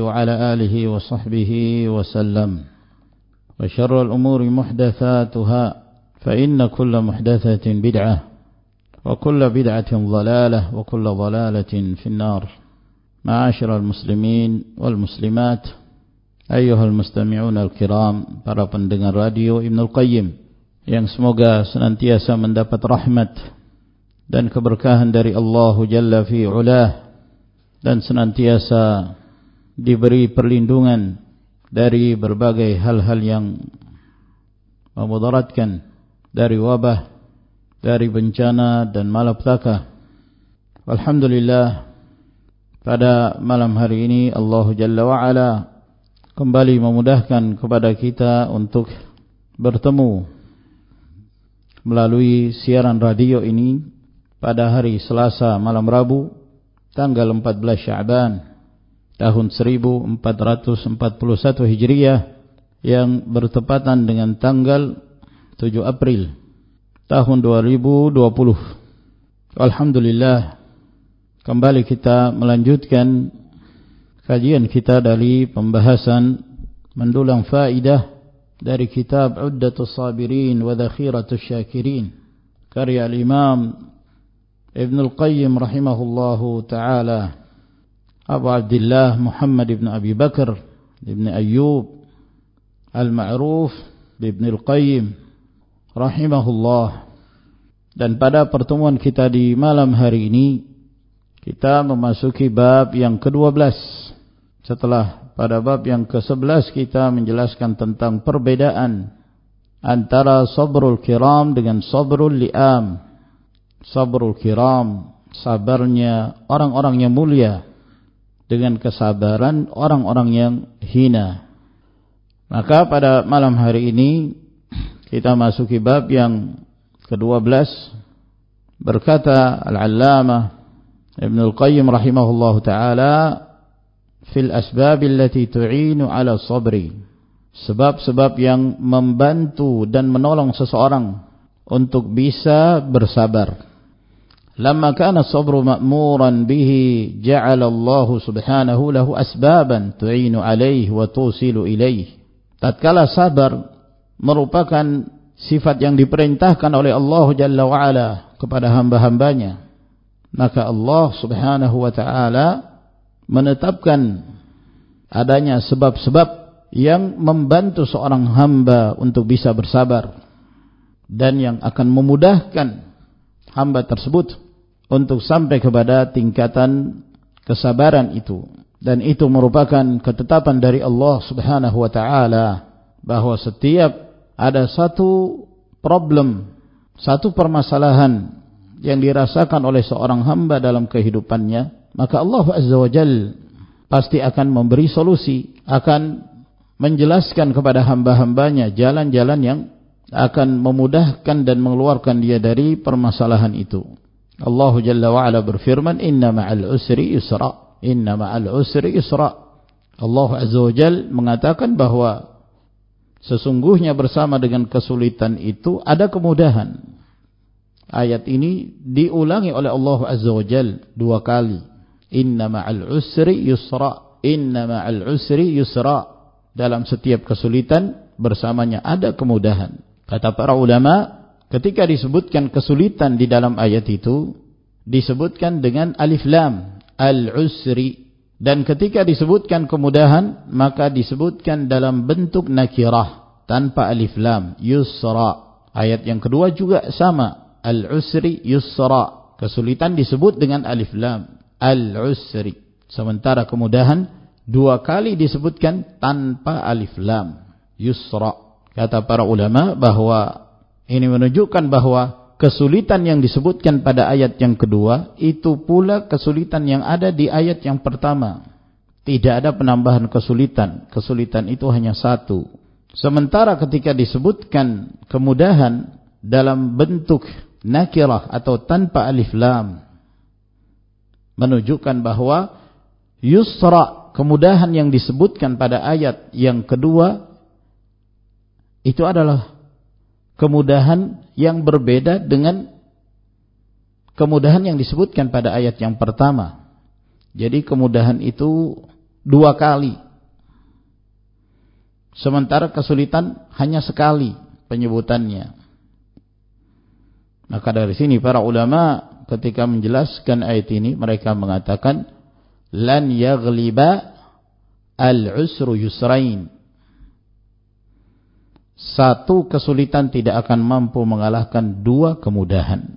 وعلى آله وصحبه وسلم. وشر الأمور محدثاتها فإن كل محدثة بدعة وكل بدعة ضلالة وكل ضلالة في النار. معاشر المسلمين والمسلمات أيها المستمعون الكرام para pendengar radio Ibnul Qayyim yang semoga senantiasa mendapat rahmat dan keberkahan dari Allah Jalla fi Ulah dan senantiasa diberi perlindungan dari berbagai hal-hal yang memudaratkan dari wabah, dari bencana dan malapetaka. Alhamdulillah pada malam hari ini Allah Jalla wa Ala kembali memudahkan kepada kita untuk bertemu melalui siaran radio ini pada hari Selasa malam Rabu tanggal 14 Syaban tahun 1441 Hijriah yang bertepatan dengan tanggal 7 April tahun 2020. Alhamdulillah kembali kita melanjutkan kajian kita dari pembahasan mendulang faidah dari kitab Uddatus Sabirin wa Dhakhiratus Syakirin karya al-Imam Ibn al-Qayyim rahimahullahu taala Abu Abdullah Muhammad ibn Abi Bakar ibn Ayyub Al-Ma'ruf ibn Al-Qayyim rahimahullah. Dan pada pertemuan kita di malam hari ini kita memasuki bab yang ke-12 setelah pada bab yang ke-11 kita menjelaskan tentang perbedaan antara sabrul kiram dengan sabrul li'am. Sabrul kiram sabarnya orang-orang yang mulia dengan kesabaran orang-orang yang hina. Maka pada malam hari ini kita masuki bab yang ke-12 berkata Al-Allamah Ibn Al-Qayyim rahimahullah taala fil asbab allati tu'inu ala sabri. Sebab-sebab yang membantu dan menolong seseorang untuk bisa bersabar لما كان الصبر مأمورا به جعل الله سبحانه له أسبابا تعين عليه وتوصل إليه tatkala sabar merupakan sifat yang diperintahkan oleh Allah Jalla wa'ala kepada hamba-hambanya maka Allah subhanahu wa ta'ala menetapkan adanya sebab-sebab yang membantu seorang hamba untuk bisa bersabar dan yang akan memudahkan hamba tersebut untuk sampai kepada tingkatan kesabaran itu dan itu merupakan ketetapan dari Allah Subhanahu wa taala bahwa setiap ada satu problem, satu permasalahan yang dirasakan oleh seorang hamba dalam kehidupannya, maka Allah Azza wa Jal pasti akan memberi solusi, akan menjelaskan kepada hamba-hambanya jalan-jalan yang akan memudahkan dan mengeluarkan dia dari permasalahan itu. Allah Jalla wa'ala berfirman, Inna ma'al usri yusra. Inna ma'al usri yusra. Allah Azza wa Jal mengatakan bahwa sesungguhnya bersama dengan kesulitan itu ada kemudahan. Ayat ini diulangi oleh Allah Azza wa Jal dua kali. Inna ma'al usri yusra. Inna ma'al usri yusra. Dalam setiap kesulitan bersamanya ada kemudahan. Kata para ulama ketika disebutkan kesulitan di dalam ayat itu disebutkan dengan alif lam al-usri. Dan ketika disebutkan kemudahan maka disebutkan dalam bentuk nakirah tanpa alif lam yusra. Ayat yang kedua juga sama al-usri yusra. Kesulitan disebut dengan alif lam al-usri. Sementara kemudahan dua kali disebutkan tanpa alif lam yusra. Kata para ulama bahwa ini menunjukkan bahwa kesulitan yang disebutkan pada ayat yang kedua itu pula kesulitan yang ada di ayat yang pertama. Tidak ada penambahan kesulitan. Kesulitan itu hanya satu. Sementara ketika disebutkan kemudahan dalam bentuk nakirah atau tanpa alif lam menunjukkan bahwa yusra kemudahan yang disebutkan pada ayat yang kedua itu adalah kemudahan yang berbeda dengan kemudahan yang disebutkan pada ayat yang pertama. Jadi kemudahan itu dua kali. Sementara kesulitan hanya sekali penyebutannya. Maka dari sini para ulama ketika menjelaskan ayat ini mereka mengatakan lan yaghliba al-usru yusrain satu kesulitan tidak akan mampu mengalahkan dua kemudahan.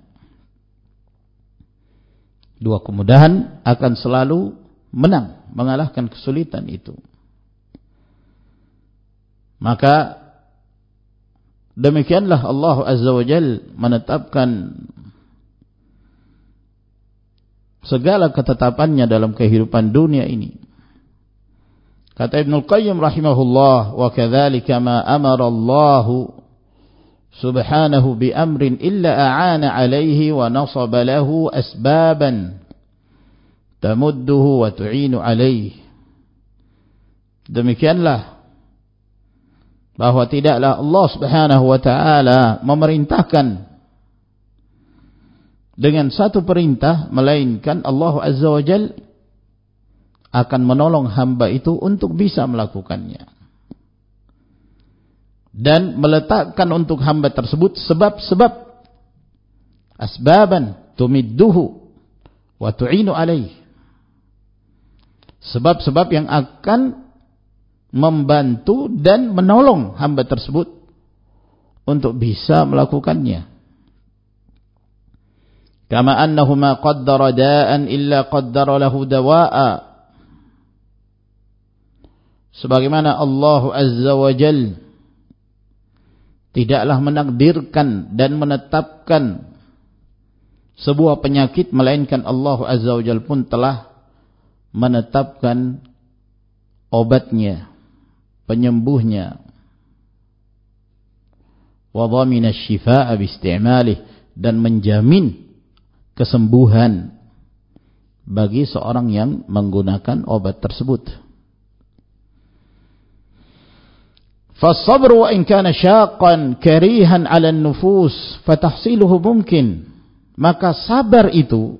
Dua kemudahan akan selalu menang, mengalahkan kesulitan itu. Maka demikianlah Allah Azza wa Jal menetapkan segala ketetapannya dalam kehidupan dunia ini. Kata Ibnu Qayyim rahimahullah wa kadzalika ma amara Allah subhanahu bi amrin illa a'ana alaihi wa nasaba lahu asbaban tamudduhu wa tu'inu. Demikianlah bahwa tidaklah Allah Subhanahu wa taala memerintahkan dengan satu perintah melainkan Allah Azza wa Jalla akan menolong hamba itu untuk bisa melakukannya. Dan meletakkan untuk hamba tersebut sebab-sebab asbaban tumidduhu wa tu'inu alaih. Sebab-sebab yang akan membantu dan menolong hamba tersebut untuk bisa melakukannya. Kama annahu ma qaddara da'an illa qaddara lahu dawa'a sebagaimana Allah Azza wa Jal tidaklah menakdirkan dan menetapkan sebuah penyakit melainkan Allah Azza wa Jal pun telah menetapkan obatnya penyembuhnya. Wa dhamina syifaa biisti'malih dan menjamin kesembuhan bagi seorang yang menggunakan obat tersebut فالصبر وإن كان شاقا كريها على النفوس فتحصيله ممكن maka sabar itu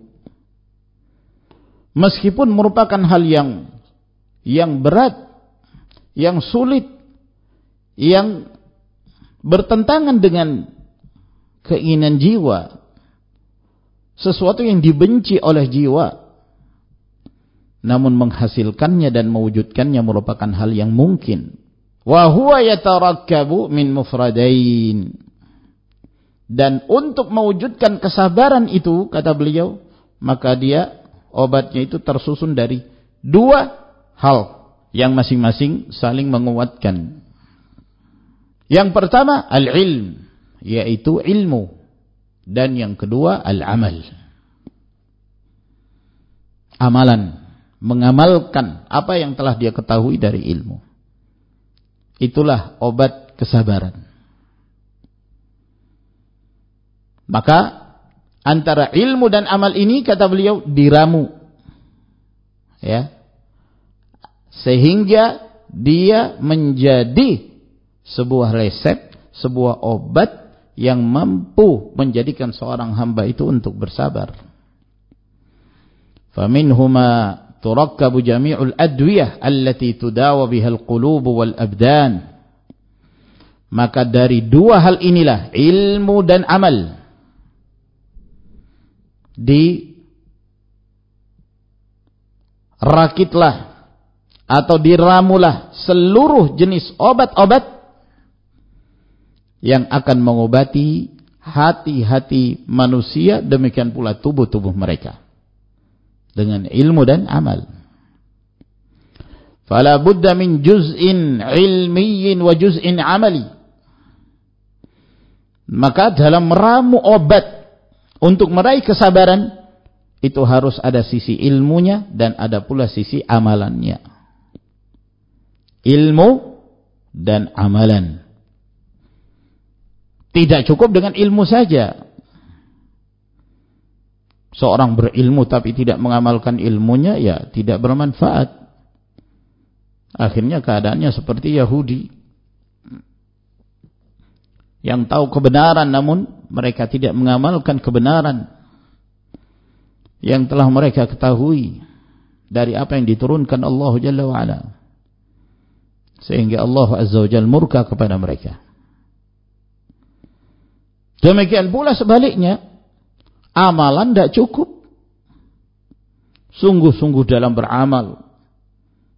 meskipun merupakan hal yang yang berat yang sulit yang bertentangan dengan keinginan jiwa sesuatu yang dibenci oleh jiwa namun menghasilkannya dan mewujudkannya merupakan hal yang mungkin wa huwa yatarakkabu min mufradain. Dan untuk mewujudkan kesabaran itu kata beliau maka dia obatnya itu tersusun dari dua hal yang masing-masing saling menguatkan. Yang pertama al-ilm yaitu ilmu. Dan yang kedua al-amal. Amalan mengamalkan apa yang telah dia ketahui dari ilmu Itulah obat kesabaran. Maka antara ilmu dan amal ini kata beliau diramu. Ya. Sehingga dia menjadi sebuah resep, sebuah obat yang mampu menjadikan seorang hamba itu untuk bersabar. Faminhuma turakkabu jami'ul adwiyah allati tudawa biha al-qulub wal abdan. Maka dari dua hal inilah ilmu dan amal di rakitlah atau diramulah seluruh jenis obat-obat yang akan mengobati hati-hati manusia demikian pula tubuh-tubuh mereka dengan ilmu dan amal. Fala budda min juz'in ilmiyyin wa juz'in amali. Maka dalam meramu obat untuk meraih kesabaran itu harus ada sisi ilmunya dan ada pula sisi amalannya. Ilmu dan amalan. Tidak cukup dengan ilmu saja. Seorang berilmu tapi tidak mengamalkan ilmunya ya tidak bermanfaat. Akhirnya keadaannya seperti Yahudi. Yang tahu kebenaran namun mereka tidak mengamalkan kebenaran. Yang telah mereka ketahui dari apa yang diturunkan Allah Jalla wa'ala. Sehingga Allah Azza wa Jalla murka kepada mereka. Demikian pula sebaliknya, amalan tidak cukup. Sungguh-sungguh dalam beramal.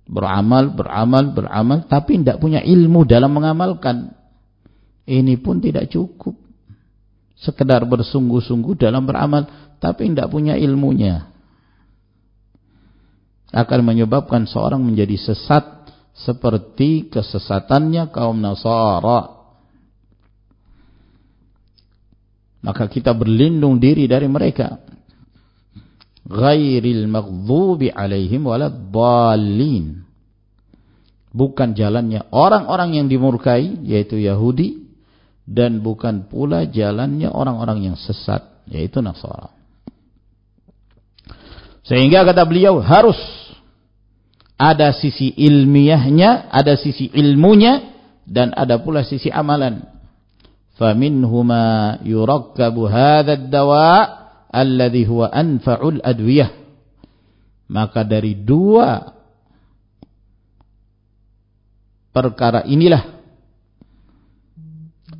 Beramal, beramal, beramal, tapi tidak punya ilmu dalam mengamalkan. Ini pun tidak cukup. Sekedar bersungguh-sungguh dalam beramal, tapi tidak punya ilmunya. Akan menyebabkan seorang menjadi sesat seperti kesesatannya kaum Nasara maka kita berlindung diri dari mereka. Ghairil maghdubi alaihim waladdallin bukan jalannya orang-orang yang dimurkai yaitu Yahudi dan bukan pula jalannya orang-orang yang sesat yaitu Nasara. Sehingga kata beliau harus ada sisi ilmiahnya ada sisi ilmunya dan ada pula sisi amalan فمنهما يركب هذا الدواء الذي هو أنفع الأدوية maka dari dua perkara inilah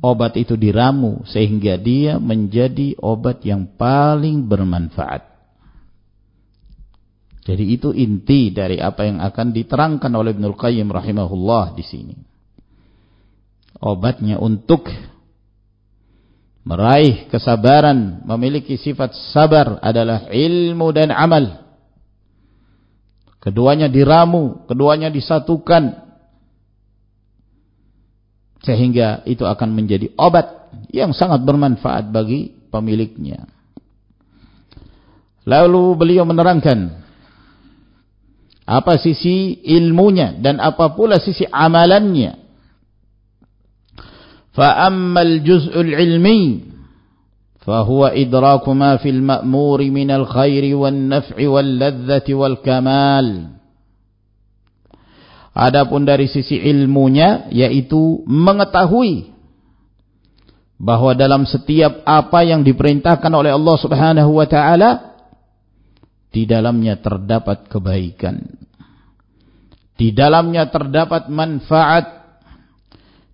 obat itu diramu sehingga dia menjadi obat yang paling bermanfaat jadi itu inti dari apa yang akan diterangkan oleh Ibnul Qayyim rahimahullah di sini obatnya untuk meraih kesabaran, memiliki sifat sabar adalah ilmu dan amal. Keduanya diramu, keduanya disatukan. Sehingga itu akan menjadi obat yang sangat bermanfaat bagi pemiliknya. Lalu beliau menerangkan apa sisi ilmunya dan apa pula sisi amalannya فأما الجزء العلمي فهو إدراك ما في المأمور من الخير والنفع واللذة والكمال Adapun dari sisi ilmunya yaitu mengetahui bahwa dalam setiap apa yang diperintahkan oleh Allah Subhanahu wa taala di dalamnya terdapat kebaikan. Di dalamnya terdapat manfaat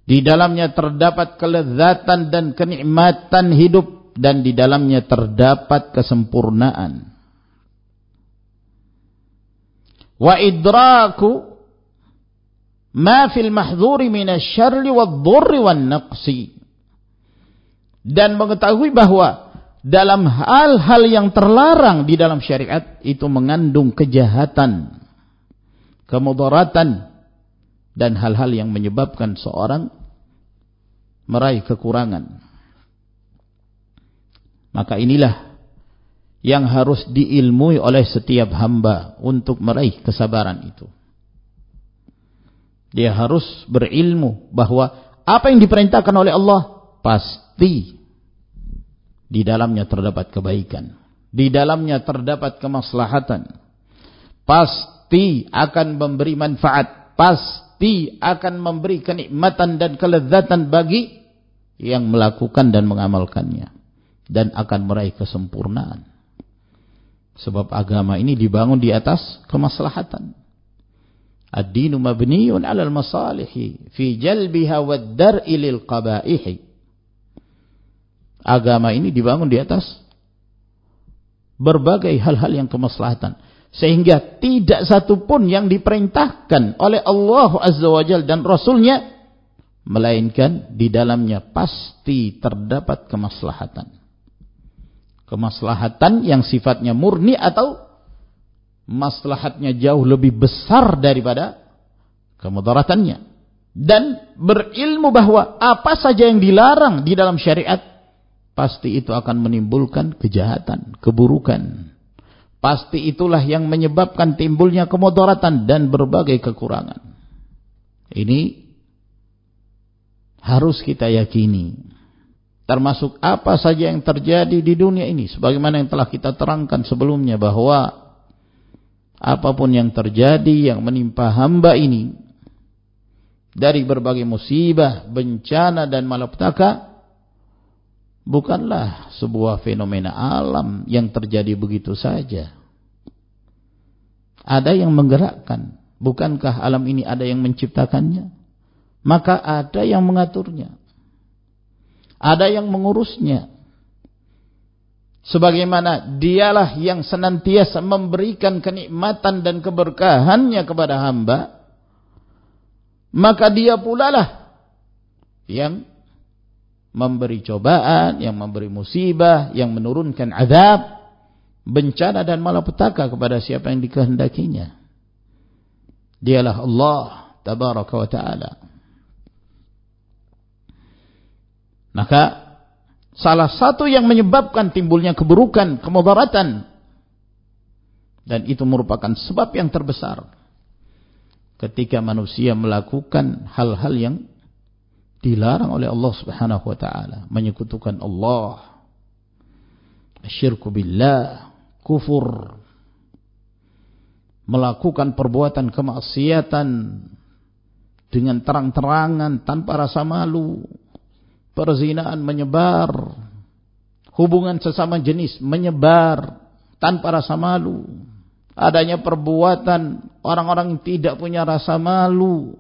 di dalamnya terdapat kelezatan dan kenikmatan hidup dan di dalamnya terdapat kesempurnaan. Wa idraku ma fil mahdhuri minasyarri wadh-dhurri wan-naqsi. Dan mengetahui bahwa dalam hal-hal yang terlarang di dalam syariat itu mengandung kejahatan, kemudaratan, dan hal-hal yang menyebabkan seorang meraih kekurangan. Maka inilah yang harus diilmui oleh setiap hamba untuk meraih kesabaran itu. Dia harus berilmu bahwa apa yang diperintahkan oleh Allah pasti di dalamnya terdapat kebaikan. Di dalamnya terdapat kemaslahatan. Pasti akan memberi manfaat. Pasti pasti akan memberi kenikmatan dan kelezatan bagi yang melakukan dan mengamalkannya dan akan meraih kesempurnaan. Sebab agama ini dibangun di atas kemaslahatan. Ad-dinu mabniyun 'alal masalihi fi jalbiha wad dar'i lil qaba'ihi. Agama ini dibangun di atas berbagai hal-hal yang kemaslahatan sehingga tidak satu pun yang diperintahkan oleh Allah Azza wa Jal dan Rasulnya melainkan di dalamnya pasti terdapat kemaslahatan. Kemaslahatan yang sifatnya murni atau maslahatnya jauh lebih besar daripada kemudaratannya. Dan berilmu bahwa apa saja yang dilarang di dalam syariat pasti itu akan menimbulkan kejahatan, keburukan pasti itulah yang menyebabkan timbulnya kemudaratan dan berbagai kekurangan. Ini harus kita yakini. Termasuk apa saja yang terjadi di dunia ini. Sebagaimana yang telah kita terangkan sebelumnya bahwa apa pun yang terjadi yang menimpa hamba ini. Dari berbagai musibah, bencana dan malapetaka. Bukanlah sebuah fenomena alam yang terjadi begitu saja. Ada yang menggerakkan. Bukankah alam ini ada yang menciptakannya? Maka ada yang mengaturnya. Ada yang mengurusnya. Sebagaimana dialah yang senantiasa memberikan kenikmatan dan keberkahannya kepada hamba. Maka dia pula lah yang memberi cobaan, yang memberi musibah, yang menurunkan azab, bencana dan malapetaka kepada siapa yang dikehendakinya. Dialah Allah tabaraka wa taala. Maka salah satu yang menyebabkan timbulnya keburukan, kemudaratan dan itu merupakan sebab yang terbesar ketika manusia melakukan hal-hal yang dilarang oleh Allah Subhanahu wa taala, menyekutukan Allah, asyirku billah, kufur, melakukan perbuatan kemaksiatan. Dengan terang-terangan tanpa rasa malu, perzinaan menyebar, hubungan sesama jenis menyebar tanpa rasa malu, adanya perbuatan orang-orang tidak punya rasa malu,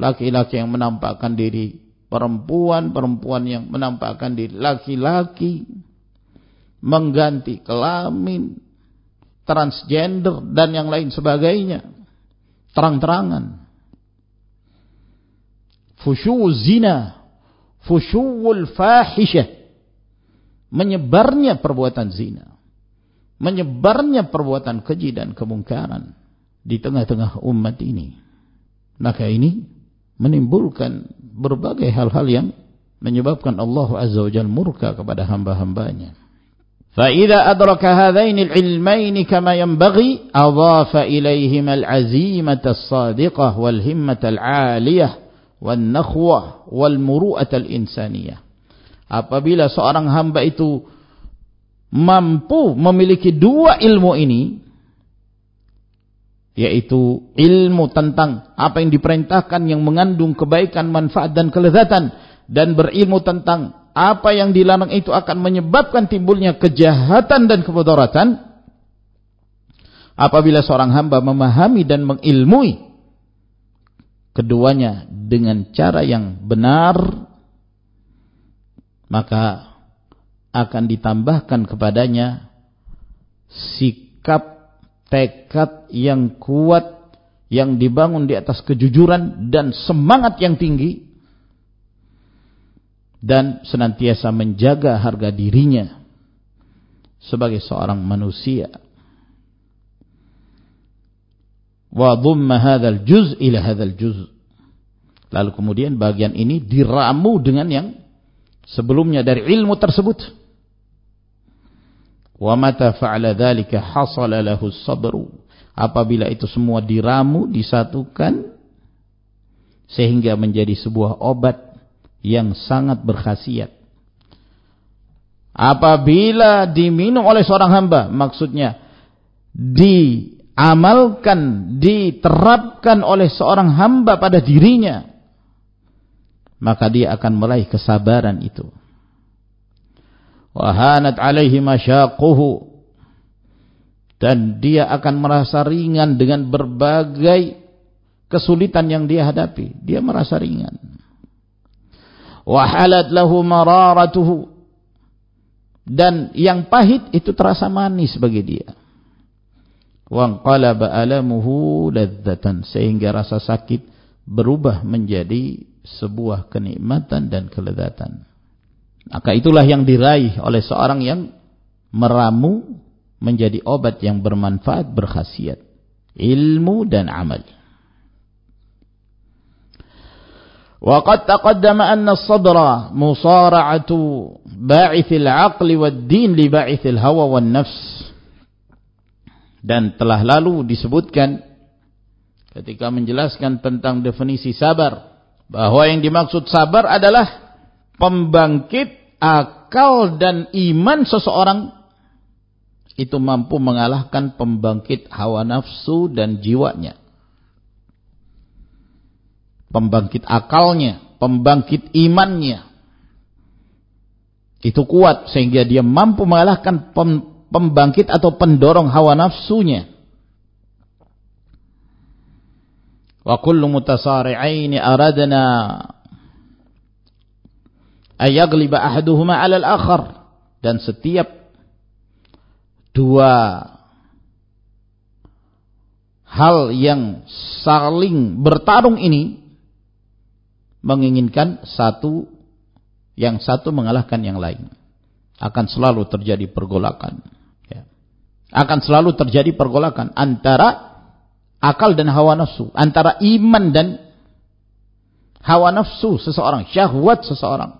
laki-laki yang menampakkan diri perempuan, perempuan yang menampakkan diri laki-laki, mengganti kelamin, transgender dan yang lain sebagainya, terang-terangan. Fusyu zina, fusyul fahisyah, menyebarnya perbuatan zina, menyebarnya perbuatan keji dan kemungkaran di tengah-tengah umat ini. Maka ini menimbulkan berbagai hal-hal yang menyebabkan Allah Azza wa Jalla murka kepada hamba-hambanya. فإذا أدرك هذين العلمين كما ينبغي أضاف إليهما العزيمة الصادقة والهمة العالية والنخوة والمروءة الإنسانية apabila seorang hamba itu mampu memiliki dua ilmu ini yaitu ilmu tentang apa yang diperintahkan yang mengandung kebaikan, manfaat dan kelezatan. Dan berilmu tentang apa yang dilarang itu akan menyebabkan timbulnya kejahatan dan kemudaratan. Apabila seorang hamba memahami dan mengilmui keduanya dengan cara yang benar maka akan ditambahkan kepadanya sikap tekad yang kuat yang dibangun di atas kejujuran dan semangat yang tinggi dan senantiasa menjaga harga dirinya sebagai seorang manusia. Wa dhamma hadzal juz ila hadzal juz. Lalu kemudian bagian ini diramu dengan yang sebelumnya dari ilmu tersebut. Wa mata fa'ala dzalika hasala lahu sabru. Apabila itu semua diramu, disatukan sehingga menjadi sebuah obat yang sangat berkhasiat. Apabila diminum oleh seorang hamba, maksudnya di diamalkan, diterapkan oleh seorang hamba pada dirinya, maka dia akan meraih kesabaran itu. Wahanat alaihi masyaquhu. Dan dia akan merasa ringan dengan berbagai kesulitan yang dia hadapi. Dia merasa ringan. Wahalat lahu mararatuhu. Dan yang pahit itu terasa manis bagi dia. Wanqalaba alamuhu ladzatan. Sehingga rasa sakit berubah menjadi sebuah kenikmatan dan kelezatan maka itulah yang diraih oleh seorang yang meramu menjadi obat yang bermanfaat berkhasiat ilmu dan amal وقد تقدم أن الصدر مصارعة باعث العقل والدين لباعث الهوى والنفس dan telah lalu disebutkan ketika menjelaskan tentang definisi sabar bahwa yang dimaksud sabar adalah pembangkit akal dan iman seseorang itu mampu mengalahkan pembangkit hawa nafsu dan jiwanya pembangkit akalnya pembangkit imannya itu kuat sehingga dia mampu mengalahkan pembangkit atau pendorong hawa nafsunya. Wa kullu mutasari'aini aradna ayagliba ahaduhuma 'ala al-akhar dan setiap dua hal yang saling bertarung ini menginginkan satu yang satu mengalahkan yang lain. Akan selalu terjadi pergolakan. Akan selalu terjadi pergolakan antara akal dan hawa nafsu, antara iman dan hawa nafsu seseorang, syahwat seseorang.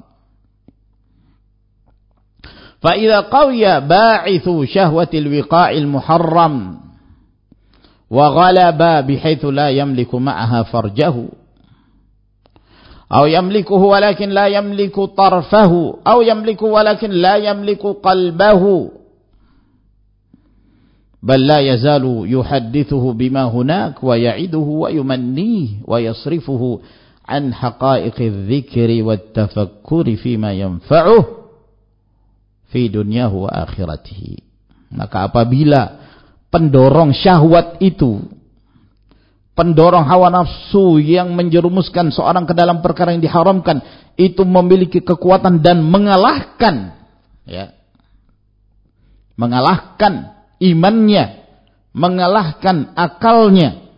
فإذا قوي باعث شهوة الوقاء المحرم وغلب بحيث لا يملك معها فرجه أو يملكه ولكن لا يملك طرفه أو يملك ولكن لا يملك قلبه بل لا يزال يحدثه بما هناك ويعده ويمنيه ويصرفه عن حقائق الذكر والتفكر فيما ينفعه fi dunyahu wa akhiratihi. Maka apabila pendorong syahwat itu, pendorong hawa nafsu yang menjerumuskan seorang ke dalam perkara yang diharamkan, itu memiliki kekuatan dan mengalahkan, ya, mengalahkan imannya, mengalahkan akalnya,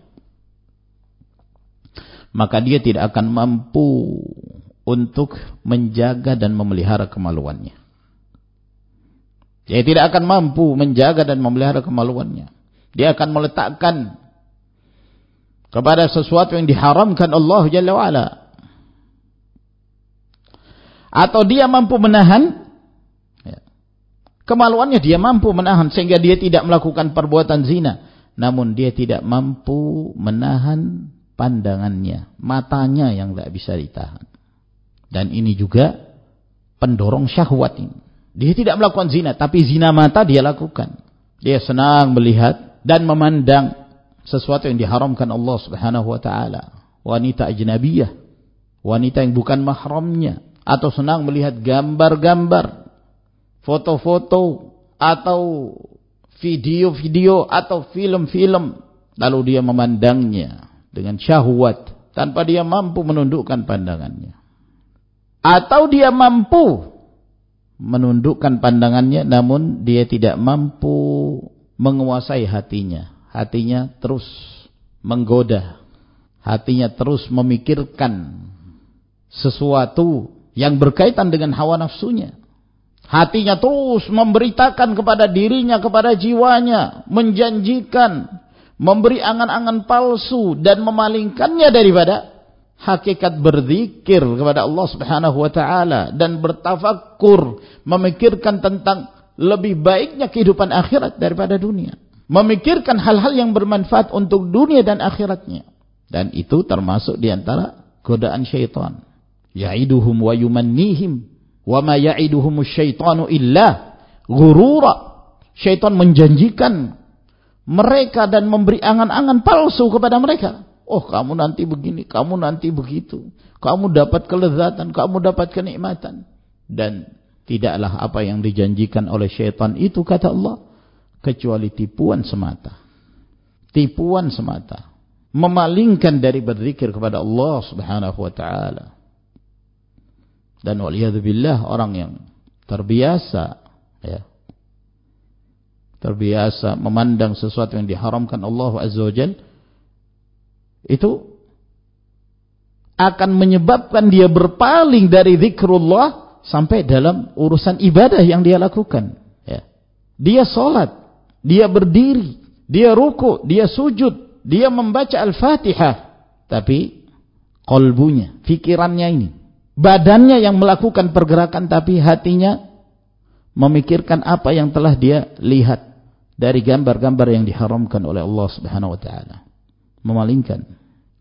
maka dia tidak akan mampu untuk menjaga dan memelihara kemaluannya. Dia tidak akan mampu menjaga dan memelihara kemaluannya. Dia akan meletakkan kepada sesuatu yang diharamkan Allah Jalla wa'ala. Atau dia mampu menahan Kemaluannya dia mampu menahan sehingga dia tidak melakukan perbuatan zina. Namun dia tidak mampu menahan pandangannya. Matanya yang tidak bisa ditahan. Dan ini juga pendorong syahwat ini. Dia tidak melakukan zina. Tapi zina mata dia lakukan. Dia senang melihat dan memandang sesuatu yang diharamkan Allah subhanahu wa ta'ala. Wanita ajnabiyah. Wanita yang bukan mahramnya. Atau senang melihat gambar-gambar foto-foto atau video-video atau film-film lalu dia memandangnya dengan syahwat tanpa dia mampu menundukkan pandangannya atau dia mampu menundukkan pandangannya namun dia tidak mampu menguasai hatinya. Hatinya terus menggoda. Hatinya terus memikirkan sesuatu yang berkaitan dengan hawa nafsunya. Hatinya terus memberitakan kepada dirinya, kepada jiwanya, menjanjikan, memberi angan-angan palsu dan memalingkannya daripada hakikat berzikir kepada Allah Subhanahu wa taala dan bertafakur, memikirkan tentang lebih baiknya kehidupan akhirat daripada dunia. Memikirkan hal-hal yang bermanfaat untuk dunia dan akhiratnya. Dan itu termasuk di antara godaan syaitan. Ya'iduhum wa yumannihim Wa ma ya'iduhumus syaitanu illa ghurura. Syaitan menjanjikan mereka dan memberi angan-angan palsu kepada mereka. Oh kamu nanti begini, kamu nanti begitu. Kamu dapat kelezatan, kamu dapat kenikmatan. Dan tidaklah apa yang dijanjikan oleh syaitan itu kata Allah. Kecuali tipuan semata. Tipuan semata. Memalingkan dari berzikir kepada Allah subhanahu wa ta'ala. Dan waliyadzubillah orang yang terbiasa ya, terbiasa memandang sesuatu yang diharamkan Allah Azza wa Jal itu akan menyebabkan dia berpaling dari zikrullah sampai dalam urusan ibadah yang dia lakukan ya. dia solat dia berdiri dia ruku dia sujud dia membaca al-fatihah tapi kolbunya fikirannya ini badannya yang melakukan pergerakan tapi hatinya memikirkan apa yang telah dia lihat dari gambar-gambar yang diharamkan oleh Allah Subhanahu wa taala. Memalingkan.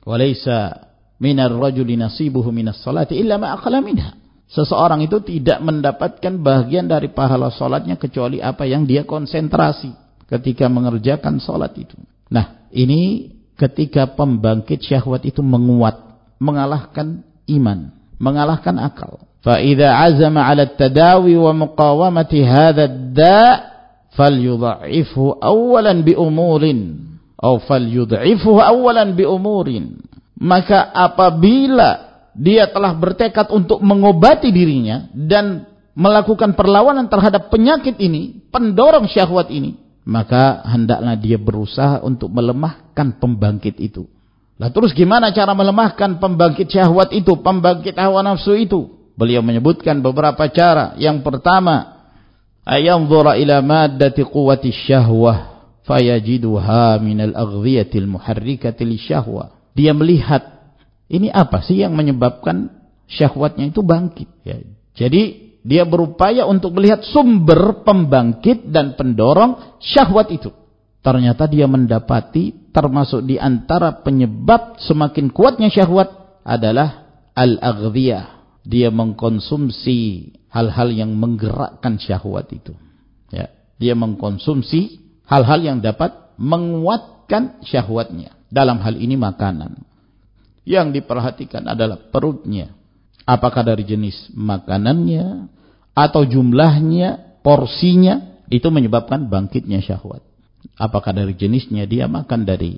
Walaysa minar rajuli nasibuhu minas salati illa ma aqala minha. Seseorang itu tidak mendapatkan bagian dari pahala salatnya kecuali apa yang dia konsentrasi ketika mengerjakan salat itu. Nah, ini ketika pembangkit syahwat itu menguat, mengalahkan iman, mengalahkan akal. Fa idza azama 'ala at-tadawi wa muqawamati hadha ad-da' falyudha'ifhu awalan bi umurin atau falyudha'ifhu awalan bi umurin maka apabila dia telah bertekad untuk mengobati dirinya dan melakukan perlawanan terhadap penyakit ini pendorong syahwat ini maka hendaklah dia berusaha untuk melemahkan pembangkit itu Nah terus gimana cara melemahkan pembangkit syahwat itu, pembangkit hawa nafsu itu? Beliau menyebutkan beberapa cara. Yang pertama, ayanzura ila maddati quwwati syahwah fayajiduha minal aghdhiyatil muharrikati lisyahwah dia melihat ini apa sih yang menyebabkan syahwatnya itu bangkit ya. jadi dia berupaya untuk melihat sumber pembangkit dan pendorong syahwat itu ternyata dia mendapati termasuk di antara penyebab semakin kuatnya syahwat adalah al-aghdhiyah dia mengkonsumsi hal-hal yang menggerakkan syahwat itu. Ya, dia mengkonsumsi hal-hal yang dapat menguatkan syahwatnya. Dalam hal ini makanan. Yang diperhatikan adalah perutnya. Apakah dari jenis makanannya atau jumlahnya, porsinya itu menyebabkan bangkitnya syahwat. Apakah dari jenisnya dia makan dari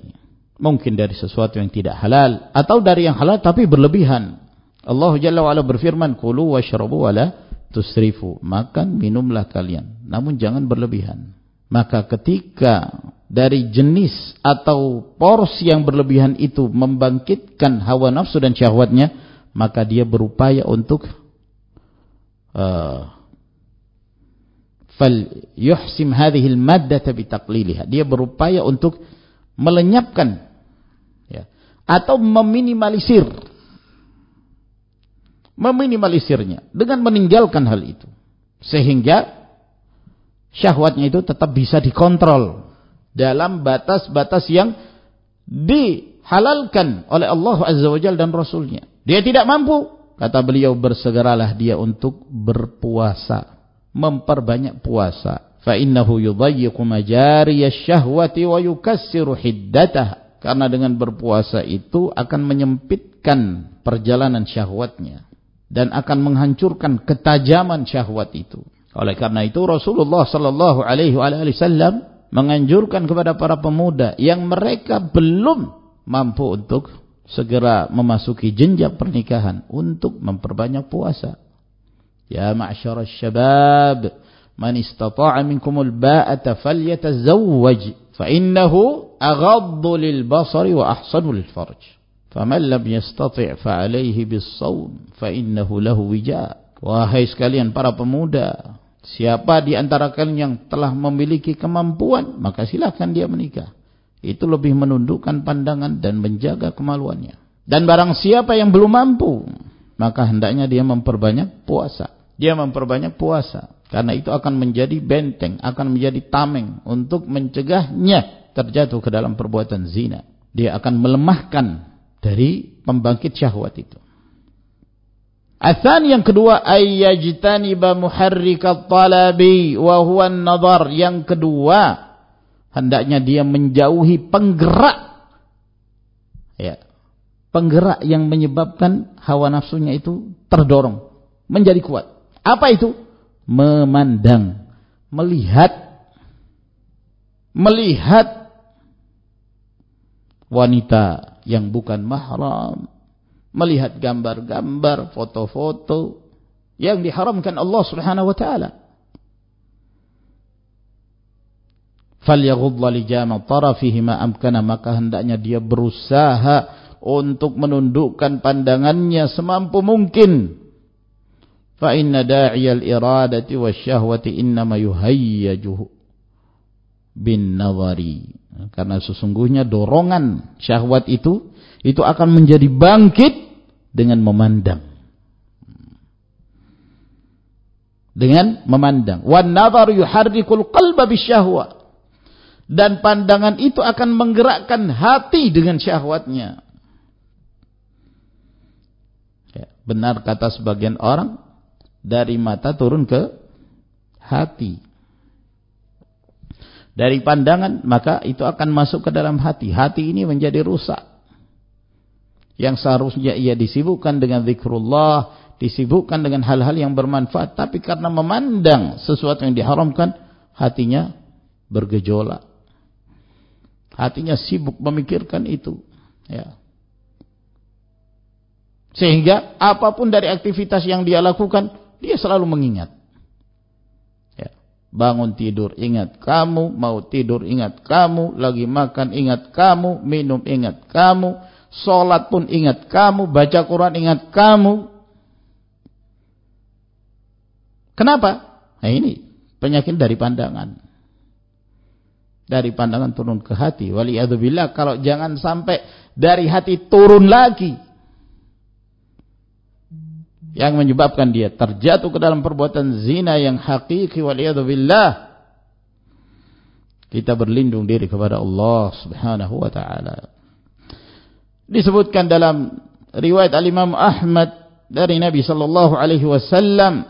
mungkin dari sesuatu yang tidak halal atau dari yang halal tapi berlebihan. Allah Jalla wa ala berfirman, "Kulu washrabu wala tusrifu makan minumlah kalian namun jangan berlebihan maka ketika dari jenis atau porsi yang berlebihan itu membangkitkan hawa nafsu dan syahwatnya maka dia berupaya untuk uh, fal yuhsim hadhihi al-maddata bitaqliliha. Dia berupaya untuk melenyapkan ya atau meminimalisir meminimalisirnya dengan meninggalkan hal itu. Sehingga syahwatnya itu tetap bisa dikontrol dalam batas-batas yang dihalalkan oleh Allah Azza wa Jalla dan Rasulnya. Dia tidak mampu. Kata beliau bersegeralah dia untuk berpuasa. Memperbanyak puasa. Fa innahu yudayyiqu majariyasy syahwati wa yukassiru karena dengan berpuasa itu akan menyempitkan perjalanan syahwatnya. Dan akan menghancurkan ketajaman syahwat itu. Oleh karena itu Rasulullah sallallahu alaihi wasallam menganjurkan kepada para pemuda yang mereka belum mampu untuk segera memasuki jenjang pernikahan untuk memperbanyak puasa. Ya ma'syarasy syabab, man istata'a minkumul ba'ata falyatazawwaj fa innahu aghaddu lil basari wa ahsanu lil farj. Faman lam yastati' fa alaihi bis-shaum fa innahu lahu wija. Wahai sekalian para pemuda, siapa di antara kalian yang telah memiliki kemampuan, maka silakan dia menikah. Itu lebih menundukkan pandangan dan menjaga kemaluannya. Dan barang siapa yang belum mampu, maka hendaknya dia memperbanyak puasa. Dia memperbanyak puasa. Karena itu akan menjadi benteng, akan menjadi tameng untuk mencegahnya terjatuh ke dalam perbuatan zina. Dia akan melemahkan dari pembangkit syahwat itu. Athan yang kedua ayyajtaniba muharrikat talabi wa huwa an-nadhar. Yang kedua hendaknya dia menjauhi penggerak. Ya penggerak yang menyebabkan hawa nafsunya itu terdorong menjadi kuat. Apa itu? Memandang melihat melihat wanita yang bukan mahram melihat gambar-gambar foto-foto yang diharamkan Allah Subhanahu wa taala. Falyaghudda lijama tarafihi ma amkana maka hendaknya dia berusaha untuk menundukkan pandangannya semampu mungkin. Fa inna da'iyal iradati wasyahwati innama yuhayyajuhu bin nazari karena sesungguhnya dorongan syahwat itu itu akan menjadi bangkit dengan memandang dengan memandang wan nazar yuharrikul qalba bisyahwa dan pandangan itu akan menggerakkan hati dengan syahwatnya. Ya, benar kata sebagian orang dari mata turun ke hati. Dari pandangan maka itu akan masuk ke dalam hati. Hati ini menjadi rusak. Yang seharusnya ia disibukkan dengan zikrullah, disibukkan dengan hal-hal yang bermanfaat, tapi karena memandang sesuatu yang diharamkan, hatinya bergejolak. Hatinya sibuk memikirkan itu. Ya. Sehingga apa pun dari aktivitas yang dia lakukan, dia selalu mengingat. Ya. Bangun tidur ingat kamu, mau tidur ingat kamu, lagi makan ingat kamu, minum ingat kamu, sholat pun ingat kamu, baca Quran ingat kamu. Kenapa? Nah ini penyakit dari pandangan dari pandangan turun ke hati. Waliyadzubillah kalau jangan sampai dari hati turun lagi. Yang menyebabkan dia terjatuh ke dalam perbuatan zina yang hakiki waliyadzubillah. Kita berlindung diri kepada Allah subhanahu wa ta'ala. Disebutkan dalam riwayat al-Imam Ahmad dari Nabi sallallahu alaihi wasallam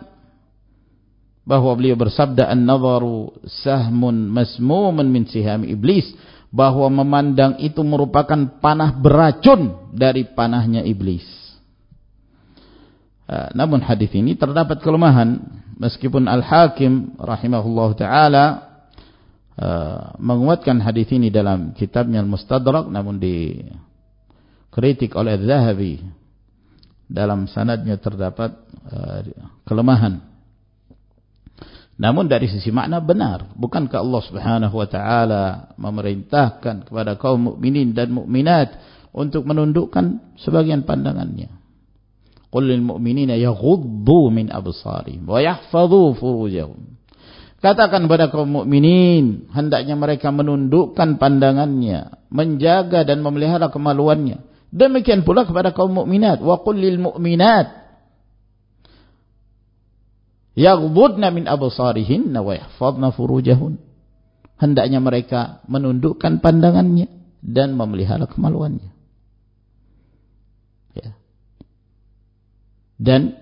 bahwa beliau bersabda an-nadharu sahmun masmumun min siham iblis bahwa memandang itu merupakan panah beracun dari panahnya iblis. Uh, namun hadis ini terdapat kelemahan meskipun Al-Hakim rahimahullah taala uh, menguatkan hadis ini dalam kitabnya Al-Mustadrak namun dikritik oleh Az-Zahabi dalam sanadnya terdapat uh, kelemahan. Namun dari sisi makna benar, bukankah Allah Subhanahu wa taala memerintahkan kepada kaum mukminin dan mukminat untuk menundukkan sebagian pandangannya. Qul lil mu'minina yaghuddu min absarihim wa yahfazu furujahum. Katakan kepada kaum mukminin, hendaknya mereka menundukkan pandangannya, menjaga dan memelihara kemaluannya. Demikian pula kepada kaum mukminat, wa qul lil mu'minat. Yaghdudna min absarihinna wa yahfazna furujahun. Hendaknya mereka menundukkan pandangannya dan memelihara kemaluannya. Ya. Dan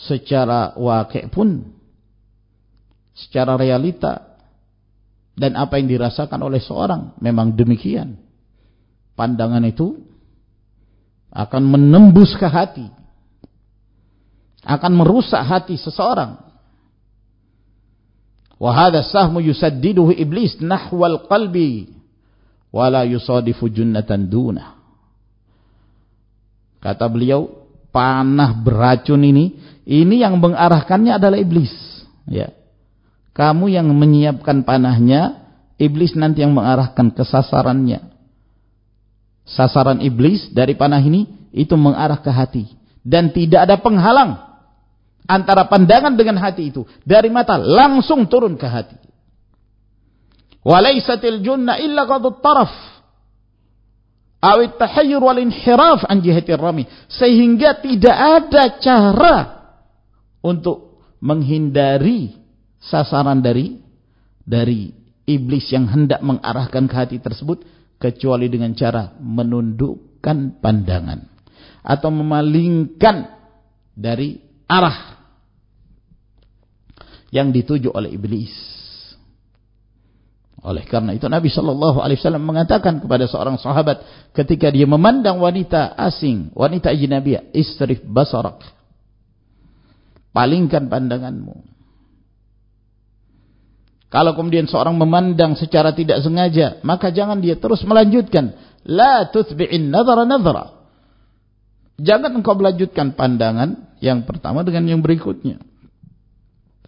secara wakil pun secara realita dan apa yang dirasakan oleh seorang memang demikian pandangan itu akan menembus ke hati akan merusak hati seseorang. Wa hadha sahmu yusaddiduhu iblis nahwal qalbi wala yusadifu junnatan dunah. Kata beliau, panah beracun ini, ini yang mengarahkannya adalah iblis. Ya. Kamu yang menyiapkan panahnya, iblis nanti yang mengarahkan kesasarannya. Sasaran iblis dari panah ini, itu mengarah ke hati. Dan tidak ada penghalang antara pandangan dengan hati itu dari mata langsung turun ke hati. Walaisatil junna illa qadut taraf. Awit tahayyur wal inhiraf an rami. Sehingga tidak ada cara untuk menghindari sasaran dari dari iblis yang hendak mengarahkan ke hati tersebut kecuali dengan cara menundukkan pandangan atau memalingkan dari arah yang dituju oleh iblis. Oleh karena itu Nabi Shallallahu Alaihi Wasallam mengatakan kepada seorang sahabat ketika dia memandang wanita asing, wanita ajnabiyah, istrif basarak, palingkan pandanganmu. Kalau kemudian seorang memandang secara tidak sengaja, maka jangan dia terus melanjutkan. La tuthbi'in nadhara nadhara. Jangan engkau melanjutkan pandangan yang pertama dengan yang berikutnya.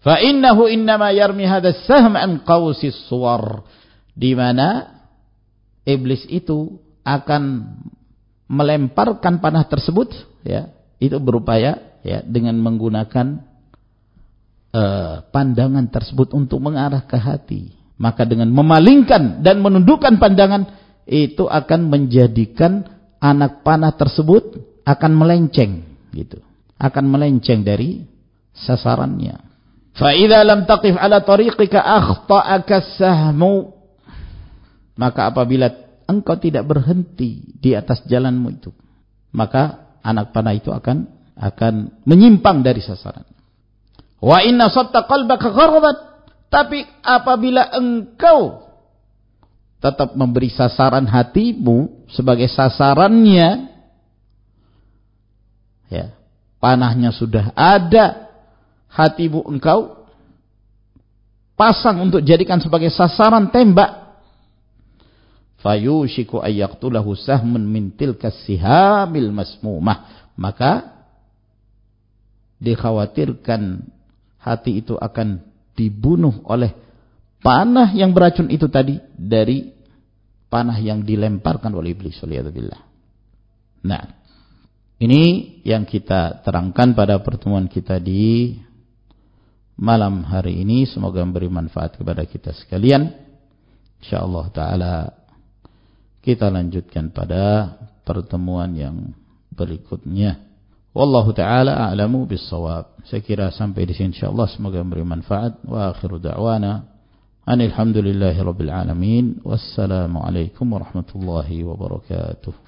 Fa innahu innama yarmi hadha sahm an qausis suwar. Di mana iblis itu akan melemparkan panah tersebut ya, itu berupaya ya dengan menggunakan uh, pandangan tersebut untuk mengarah ke hati. Maka dengan memalingkan dan menundukkan pandangan itu akan menjadikan anak panah tersebut akan melenceng gitu. Akan melenceng dari sasarannya. Fa lam taqif ala tariqika akhta'aka maka apabila engkau tidak berhenti di atas jalanmu itu maka anak panah itu akan akan menyimpang dari sasaran. Wa inna sabta qalbaka gharabat. Tapi apabila engkau tetap memberi sasaran hatimu sebagai sasarannya, ya, panahnya sudah ada, hatimu engkau pasang untuk jadikan sebagai sasaran tembak. Fayushiku ayyaqtulahu sahmun min tilka sihamil masmumah. Maka dikhawatirkan hati itu akan dibunuh oleh panah yang beracun itu tadi dari panah yang dilemparkan oleh iblis. Nah, ini yang kita terangkan pada pertemuan kita di malam hari ini semoga memberi manfaat kepada kita sekalian. Insyaallah taala kita lanjutkan pada pertemuan yang berikutnya. Wallahu taala a'lamu bis-shawab. Saya kira sampai di sini insyaallah semoga memberi manfaat. Wa akhiru da'wana anil hamdulillahi rabbil alamin. Wassalamu alaikum warahmatullahi wabarakatuh.